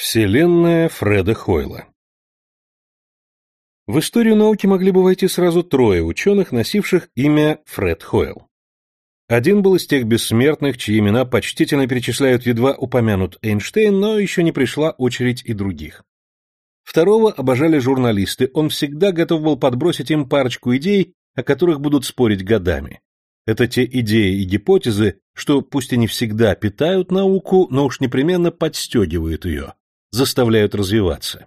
Вселенная Фреда Хойла В историю науки могли бы войти сразу трое ученых, носивших имя Фред Хойл. Один был из тех бессмертных, чьи имена почтительно перечисляют едва упомянут Эйнштейн, но еще не пришла очередь и других. Второго обожали журналисты, он всегда готов был подбросить им парочку идей, о которых будут спорить годами. Это те идеи и гипотезы, что пусть и не всегда питают науку, но уж непременно подстегивают ее, заставляют развиваться.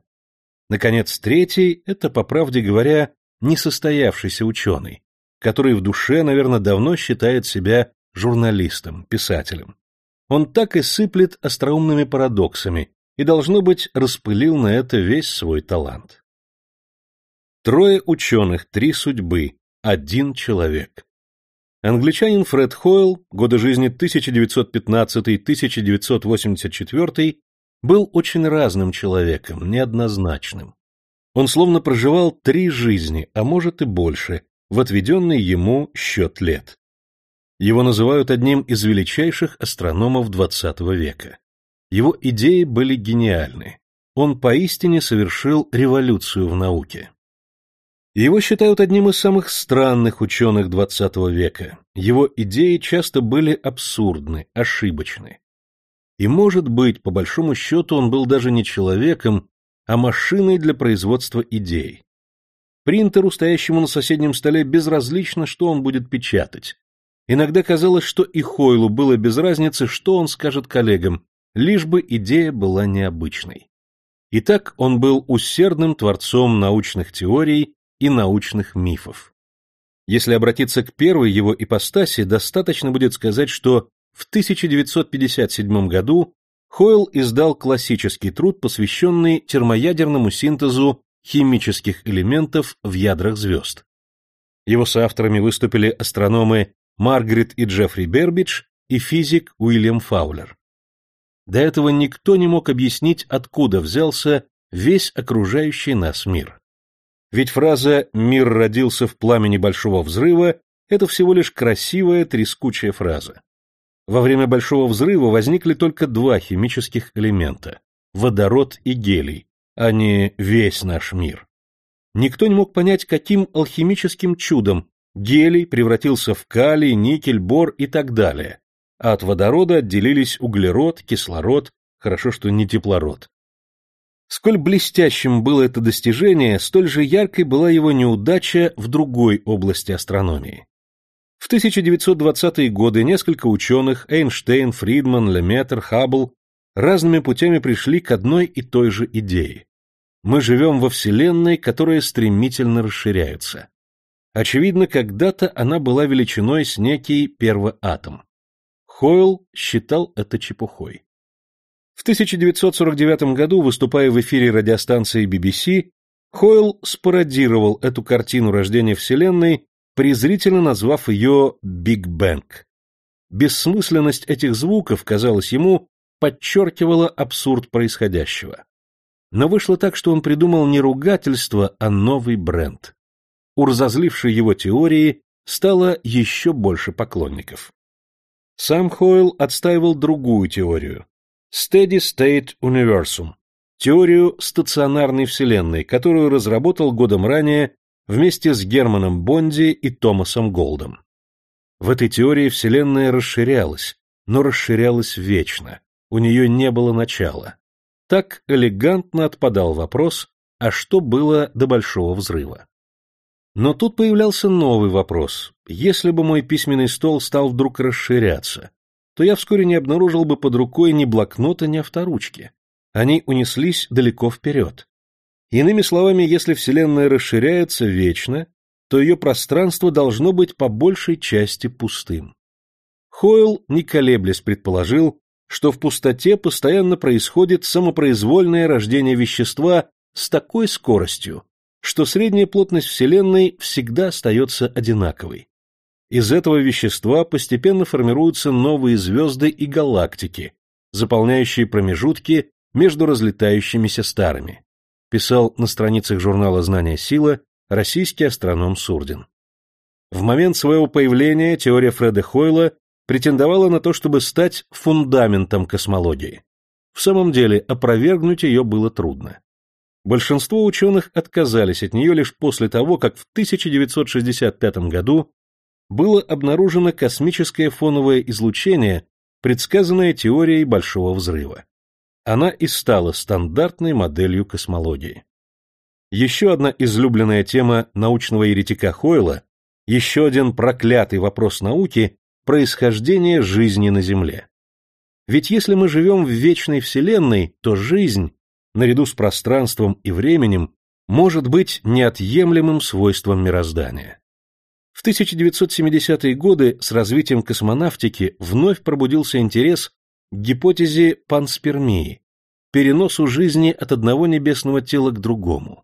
Наконец, третий – это, по правде говоря, несостоявшийся ученый, который в душе, наверное, давно считает себя журналистом, писателем. Он так и сыплет остроумными парадоксами и, должно быть, распылил на это весь свой талант. Трое ученых, три судьбы, один человек. Англичанин Фред Хойл, годы жизни 1915-1984, был очень разным человеком, неоднозначным. Он словно проживал три жизни, а может и больше, в отведенный ему счет лет. Его называют одним из величайших астрономов XX века. Его идеи были гениальны. Он поистине совершил революцию в науке. Его считают одним из самых странных ученых XX века. Его идеи часто были абсурдны, ошибочны. И, может быть, по большому счету он был даже не человеком, а машиной для производства идей. Принтеру, стоящему на соседнем столе, безразлично, что он будет печатать. Иногда казалось, что и Хойлу было без разницы, что он скажет коллегам, лишь бы идея была необычной. Итак, он был усердным творцом научных теорий и научных мифов. Если обратиться к первой его ипостаси, достаточно будет сказать, что в 1957 году Хойл издал классический труд, посвященный термоядерному синтезу химических элементов в ядрах звезд. Его соавторами выступили астрономы Маргарет и Джеффри Бербидж и физик Уильям Фаулер. До этого никто не мог объяснить, откуда взялся весь окружающий нас мир. Ведь фраза «мир родился в пламени большого взрыва» — это всего лишь красивая трескучая фраза. Во время Большого взрыва возникли только два химических элемента – водород и гелий, а не весь наш мир. Никто не мог понять, каким алхимическим чудом гелий превратился в калий, никель, бор и так далее, а от водорода отделились углерод, кислород, хорошо, что не теплород. Сколь блестящим было это достижение, столь же яркой была его неудача в другой области астрономии. В 1920-е годы несколько ученых Эйнштейн, Фридман, Леметр, Хаббл разными путями пришли к одной и той же идее. Мы живем во Вселенной, которая стремительно расширяется. Очевидно, когда-то она была величиной с некий первоатом. Хойл считал это чепухой. В 1949 году, выступая в эфире радиостанции BBC, Хойл спародировал эту картину рождения Вселенной презрительно назвав ее «Биг Бэнг». Бессмысленность этих звуков, казалось ему, подчеркивала абсурд происходящего. Но вышло так, что он придумал не ругательство, а новый бренд. У разозлившей его теории стало еще больше поклонников. Сам Хойл отстаивал другую теорию – Steady State Universum, теорию стационарной вселенной, которую разработал годом ранее вместе с Германом Бонди и Томасом Голдом. В этой теории Вселенная расширялась, но расширялась вечно, у нее не было начала. Так элегантно отпадал вопрос, а что было до Большого Взрыва? Но тут появлялся новый вопрос. Если бы мой письменный стол стал вдруг расширяться, то я вскоре не обнаружил бы под рукой ни блокнота, ни авторучки. Они унеслись далеко вперед. Иными словами, если Вселенная расширяется вечно, то ее пространство должно быть по большей части пустым. Хойл, не колеблясь, предположил, что в пустоте постоянно происходит самопроизвольное рождение вещества с такой скоростью, что средняя плотность Вселенной всегда остается одинаковой. Из этого вещества постепенно формируются новые звезды и галактики, заполняющие промежутки между разлетающимися старыми писал на страницах журнала «Знание сила» российский астроном Сурдин. В момент своего появления теория Фреда Хойла претендовала на то, чтобы стать фундаментом космологии. В самом деле, опровергнуть ее было трудно. Большинство ученых отказались от нее лишь после того, как в 1965 году было обнаружено космическое фоновое излучение, предсказанное теорией Большого взрыва. Она и стала стандартной моделью космологии. Еще одна излюбленная тема научного еретика Хойла, еще один проклятый вопрос науки – происхождение жизни на Земле. Ведь если мы живем в вечной Вселенной, то жизнь, наряду с пространством и временем, может быть неотъемлемым свойством мироздания. В 1970-е годы с развитием космонавтики вновь пробудился интерес гипотезе панспермии, переносу жизни от одного небесного тела к другому.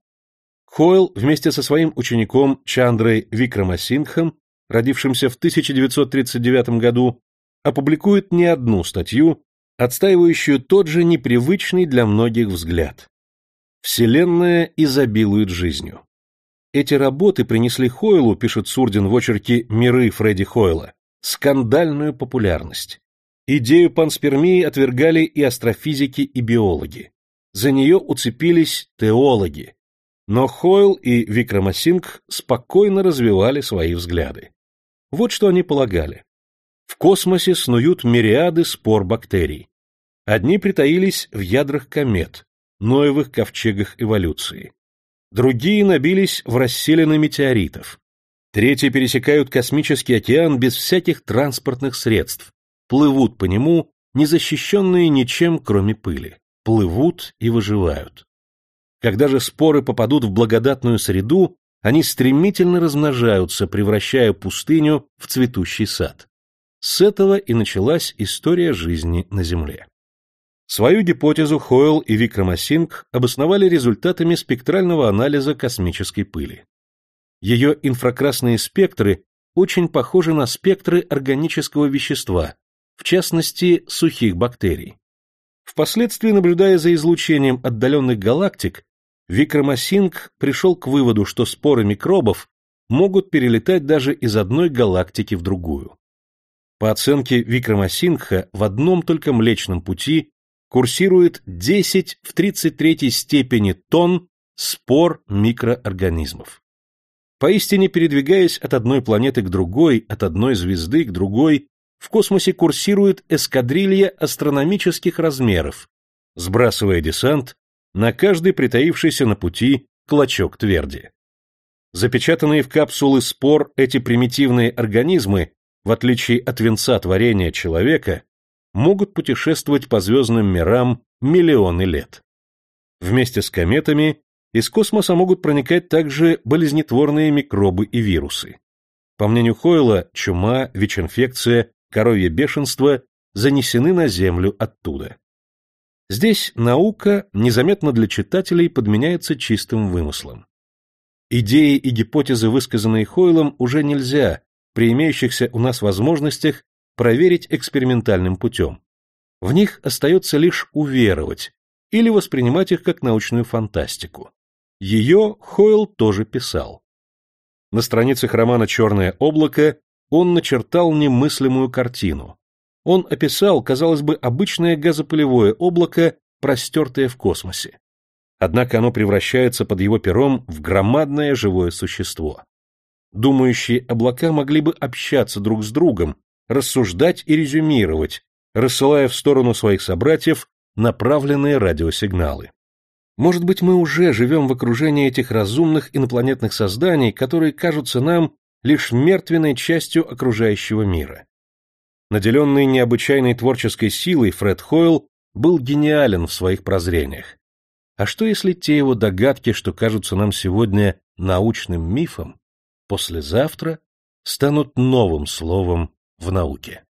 Хойл вместе со своим учеником Чандрой Викрамасингхом, родившимся в 1939 году, опубликует не одну статью, отстаивающую тот же непривычный для многих взгляд. Вселенная изобилует жизнью. Эти работы принесли Хойлу, пишет Сурдин в очерке «Миры Фредди Хойла», скандальную популярность. Идею панспермии отвергали и астрофизики, и биологи. За нее уцепились теологи. Но Хойл и Викрамасинг спокойно развивали свои взгляды. Вот что они полагали. В космосе снуют мириады спор бактерий. Одни притаились в ядрах комет, Ноевых ковчегах эволюции. Другие набились в расселены метеоритов. Третьи пересекают космический океан без всяких транспортных средств, плывут по нему, не защищенные ничем, кроме пыли, плывут и выживают. Когда же споры попадут в благодатную среду, они стремительно размножаются, превращая пустыню в цветущий сад. С этого и началась история жизни на Земле. Свою гипотезу Хойл и Викрамасингх обосновали результатами спектрального анализа космической пыли. Ее инфракрасные спектры очень похожи на спектры органического вещества, в частности, сухих бактерий. Впоследствии, наблюдая за излучением отдаленных галактик, Викрамасингх пришел к выводу, что споры микробов могут перелетать даже из одной галактики в другую. По оценке Викрамасингха, в одном только Млечном пути курсирует 10 в 33 степени тонн спор микроорганизмов. Поистине передвигаясь от одной планеты к другой, от одной звезды к другой, в космосе курсирует эскадрилья астрономических размеров, сбрасывая десант на каждый притаившийся на пути клочок тверди. Запечатанные в капсулы спор эти примитивные организмы, в отличие от венца творения человека, могут путешествовать по звездным мирам миллионы лет. Вместе с кометами из космоса могут проникать также болезнетворные микробы и вирусы. По мнению Хойла, чума, ВИЧ-инфекция коровье бешенство занесены на землю оттуда. Здесь наука незаметно для читателей подменяется чистым вымыслом. Идеи и гипотезы, высказанные Хойлом, уже нельзя, при имеющихся у нас возможностях, проверить экспериментальным путем. В них остается лишь уверовать или воспринимать их как научную фантастику. Ее Хойл тоже писал. На страницах романа «Черное облако» он начертал немыслимую картину. Он описал, казалось бы, обычное газопылевое облако, простертое в космосе. Однако оно превращается под его пером в громадное живое существо. Думающие облака могли бы общаться друг с другом, рассуждать и резюмировать, рассылая в сторону своих собратьев направленные радиосигналы. Может быть, мы уже живем в окружении этих разумных инопланетных созданий, которые кажутся нам лишь мертвенной частью окружающего мира. Наделенный необычайной творческой силой, Фред Хойл был гениален в своих прозрениях. А что если те его догадки, что кажутся нам сегодня научным мифом, послезавтра станут новым словом в науке?